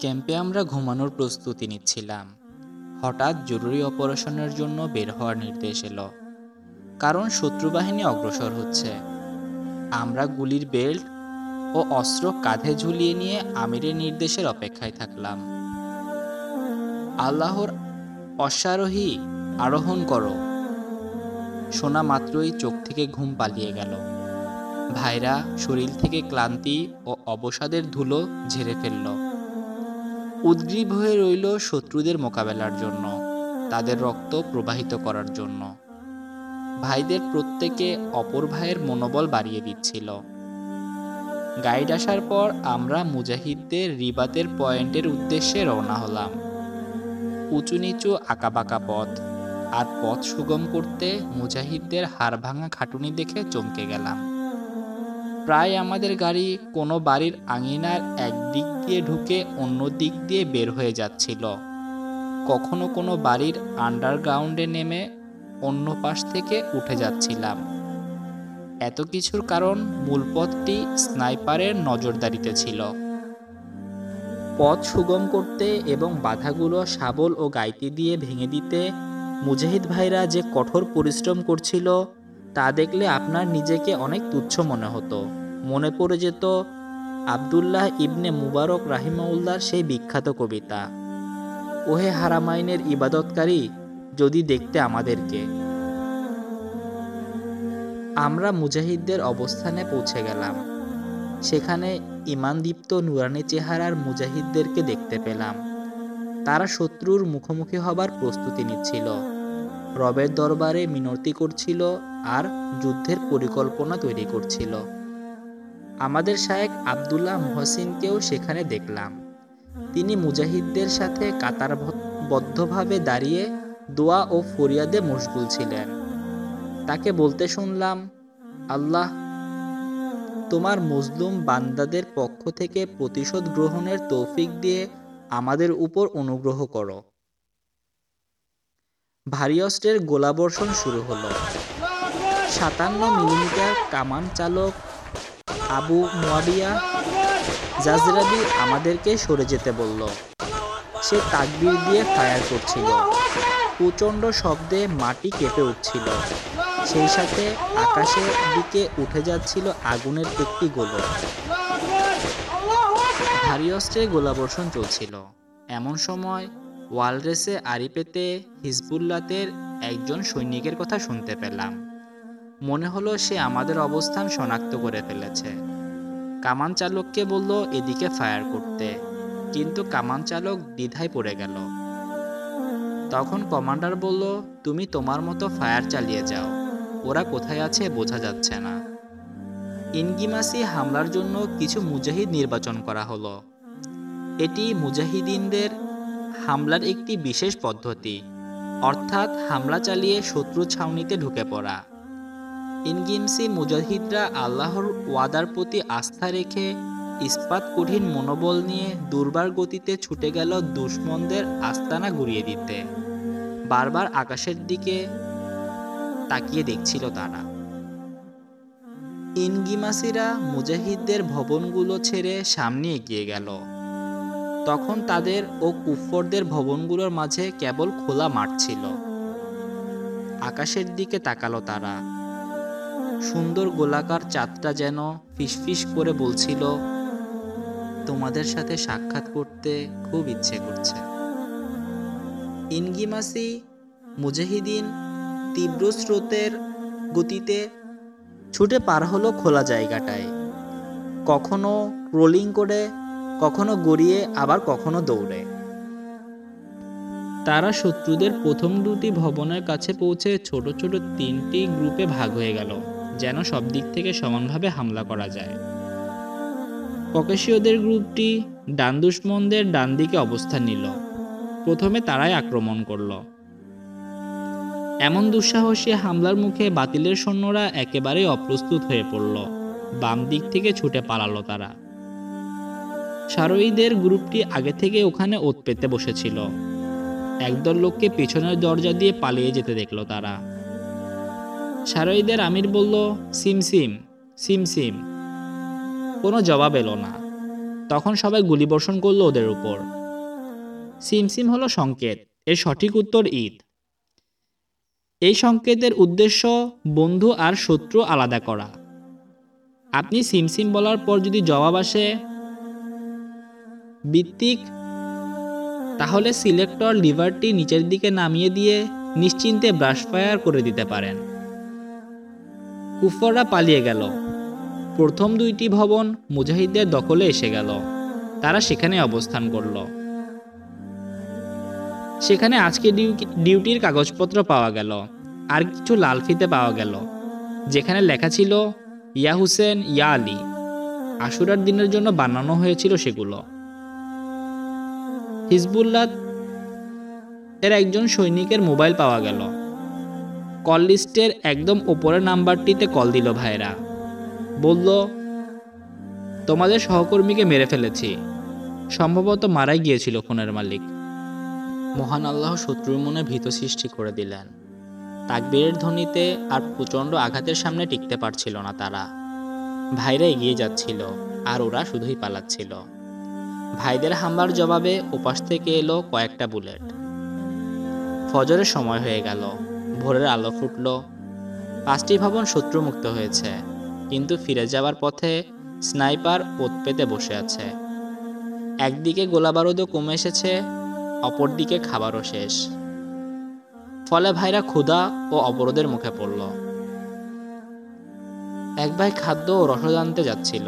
ক্যাম্পে আমরা ঘুমানোর প্রস্তুতি নিচ্ছিলাম। হঠাৎ জরুরি অপারেশনের জন্য বের হওয়ার নির্দেশ এলো, কারণ শত্রুবাহিনী অগ্রসর হচ্ছে। আমরা গুলির বেল্ট ও অস্ত্র কাঁধে ঝুলিয়ে নিয়ে আমিরের নির্দেশের অপেক্ষায় থাকলাম। আল্লাহর অশ্বারোহী আরোহণ করো। শোনা মাত্রই চোখ থেকে ঘুম পালিয়ে গেল। ভাইরা শরীর থেকে ক্লান্তি ও অবসাদের ধুলো ঝেড়ে ফেলল। উদ্গ্রীব হয়ে রইল শত্রুদের মোকাবেলার জন্য, তাদের রক্ত প্রবাহিত করার জন্য। ভাইদের প্রত্যেকে অপর ভাইয়ের মনোবল বাড়িয়ে দিচ্ছিল। গাইড আসার পর আমরা মুজাহিদদের রিবাতের পয়েন্টের উদ্দেশ্যে রওনা হলাম। উঁচু নিচু আঁকাবাঁকা পথ আর পথ সুগম করতে মুজাহিদদের হাড় ভাঙা খাটুনি দেখে চমকে গেলাম। প্রায় আমাদের গাড়ি কোনো বাড়ির আঙিনার এক দিক দিয়ে ঢুকে অন্য দিক দিয়ে বের হয়ে যাচ্ছিল। কখনো কোনো বাড়ির আন্ডারগ্রাউন্ডে নেমে অন্য পাশ থেকে উঠে যাচ্ছিলাম। এত কিছুর কারণ মূল পথটি স্নাইপারের নজরদারিতে ছিল। পথ সুগম করতে এবং বাধাগুলো শাবল ও গাইতি দিয়ে ভেঙে দিতে মুজাহিদ ভাইরা যে কঠোর পরিশ্রম করছিল তা দেখলে আপনার নিজেকে অনেক তুচ্ছ মনে হতো। মনে পড়ে যেত আবদুল্লাহ ইবনে মুবারক রাহিমাউল্লার সেই বিখ্যাত কবিতা, ওহে হারামাইনের ইবাদতকারী, যদি দেখতে আমাদেরকে। আমরা মুজাহিদদের অবস্থানে পৌঁছে গেলাম। সেখানে ইমানদীপ্ত নুরানি চেহারার মুজাহিদদেরকে দেখতে পেলাম। তারা শত্রুর মুখোমুখি হবার প্রস্তুতি নিচ্ছিল। রবের দরবারে মিনতি করছিল আর যুদ্ধের পরিকল্পনা তৈরি করছিল। আমাদের শায়েক আবদুল্লাহ মহসিনকেও সেখানে দেখলাম। তিনি মুজাহিদদের সাথে কাতারবদ্ধভাবে দাঁড়িয়ে দোয়া ও ফরিয়াদে মশগুল ছিলেন। তাকে বলতে শুনলাম, আল্লাহ, তোমার মজলুম বান্দাদের পক্ষ থেকে প্রতিশোধ গ্রহণের তৌফিক দিয়ে আমাদের উপর অনুগ্রহ করো। ভারী অস্ত্রের গোলাবর্ষণ শুরু হলো। সাতান্ন মিলিমিটার কামান চালক আবু মুয়াবিয়া জাজরাবি আমাদেরকে সরে যেতে বলল। সে তাকবির দিয়ে ফায়ার করছিল। প্রচণ্ড শব্দে মাটি কেঁপে উঠছিল। সেই সাথে আকাশের দিকে উঠে যাচ্ছিল আগুনের একটি গোলক। ভারী অস্ত্রে গোলাবর্ষণ চলছিল। এমন সময় ওয়ালরেসে আড়ি পেতে হিজবুল্লাতের একজন সৈনিকের কথা শুনতে পেলাম। মনে হলো সে আমাদের অবস্থান শনাক্ত করে ফেলেছে। কামান চালককে বলল, এদিকে ফায়ার করতে। কিন্তু কামান চালক দ্বিধায় পড়ে গেল। তখন কমান্ডার বলল, তুমি তোমার মতো ফায়ার চালিয়ে যাও। ওরা কোথায় আছে বোঝা যাচ্ছে না। ইনগিমাসি হামলার জন্য কিছু মুজাহিদ নির্বাচন করা হলো। এটি মুজাহিদিনদের হামলার একটি বিশেষ পদ্ধতি, অর্থাৎ হামলা চালিয়ে শত্রু ছাউনিতে ঢুকে পড়া। ইনগিমসি মুজাহিদরা আল্লাহর ওয়াদার প্রতি আস্থা রেখে ইস্পাত কঠিন মনোবল নিয়ে দুর্বার গতিতে ছুটে গেল দুশ্মনদের আস্তানা গুড়িয়ে দিতে। বারবার আকাশের দিকে তাকিয়ে দেখছিল তারা। ইনগিমাসিরা মুজাহিদদের ভবনগুলো ছেড়ে সামনে এগিয়ে গেল। তখন তাদের ও কুফরদের ভবনগুলোর মাঝে কেবল খোলা মাঠ ছিল। আকাশের দিকে তাকালো তারা। সুন্দর গোলাকার চাঁদটা যেন ফিসফিস করে বলছিল, তোমাদের সাথে সাক্ষাৎ করতে খুব ইচ্ছে করছে। ইনগিমাসি মুজাহিদিন তীব্র স্রোতের গতিতে ছুটে পার হলো খোলা জায়গাটায়। কখনো রোলিং করে কখনো গড়িয়ে, আবার কখনো দৌড়ে। তারা শত্রুদের প্রথম দুটি ভবনের কাছে পৌঁছে ছোট ছোট তিনটি গ্রুপে ভাগ হয়ে গেল, যেন সব দিক থেকে সমানভাবে হামলা করা যায়। ককেশীয়দের গ্রুপটি ডান দুশ্মনদের ডান দিকে অবস্থান নিল। প্রথমে তারাই আক্রমণ করল। এমন দুঃসাহসী হামলার মুখে বাতিলের সৈন্যরা একেবারেই অপ্রস্তুত হয়ে পড়ল। বাম দিক থেকে ছুটে পালালো তারা। সারোইদের গ্রুপটি আগে থেকে ওখানে ওত পেতে বসেছিল। একদল লোককে পিছনের দরজা দিয়ে পালিয়ে যেতে দেখল তারা। সারোইদের আমির বলল, সিম সিম সিম সিম। কোনো জবাব এলো না। তখন সবাই গুলিবর্ষণ করল ওদের উপর। সিমসিম হলো সংকেত। এর সঠিক উত্তর ঈদ। এই সংকেতের উদ্দেশ্য বন্ধু আর শত্রু আলাদা করা। আপনি সিমসিম বলার পর যদি জবাব আসে ভিত্তিক। তাহলে সিলেক্টর লিভারটি নিচের দিকে নামিয়ে দিয়ে নিশ্চিন্তে ব্রাশ ফায়ার করে দিতে পারেন। কুফররা পালিয়ে গেল। প্রথম দুইটি ভবন মুজাহিদদের দখলে এসে গেল। তারা সেখানে অবস্থান করল। সেখানে আজকে ডিউ- ডিউটির কাগজপত্র পাওয়া গেল। আর কিছু লাল ফিতে পাওয়া গেল। যেখানে লেখা ছিল, ইয়া হুসেন, ইয়া আলী। আশুরার দিনের জন্য বানানো হয়েছিল সেগুলো। হিজবুল্লাহ এর একজন সৈনিকের মোবাইল পাওয়া গেল। কল লিস্টের একদম ওপরের নাম্বারটিতে কল দিল ভাইরা। বলল, তোমাদের সহকর্মীকে মেরে ফেলেছি। সম্ভবত মারাই গিয়েছিল খুনের মালিক। মহান আল্লাহ শত্রুর মনে ভীত সৃষ্টি করে দিলেন। তাকবীরের ধ্বনিতে আর প্রচণ্ড আঘাতের সামনে টিকতে পারছিল না তারা। ভাইরা এগিয়ে যাচ্ছিল, আর ওরা শুধুই পালাচ্ছিল। ভাইদের হামলার জবাবে ওপাশ থেকে এলো কয়েকটা বুলেট। ফজরের সময় হয়ে গেল। ভোরের আলো ফুটল। পাঁচটি ভবন শত্রুমুক্ত হয়েছে, কিন্তু ফিরে যাওয়ার পথে স্নাইপার ওত পেতে বসে আছে। একদিকে গোলাবারুদও কমে এসেছে, অপরদিকে খাবারও শেষ। ফলে ভাইরা ক্ষুধা ও অবরোধের মুখে পড়ল। এক ভাই খাদ্য ও রসদ আনতে যাচ্ছিল।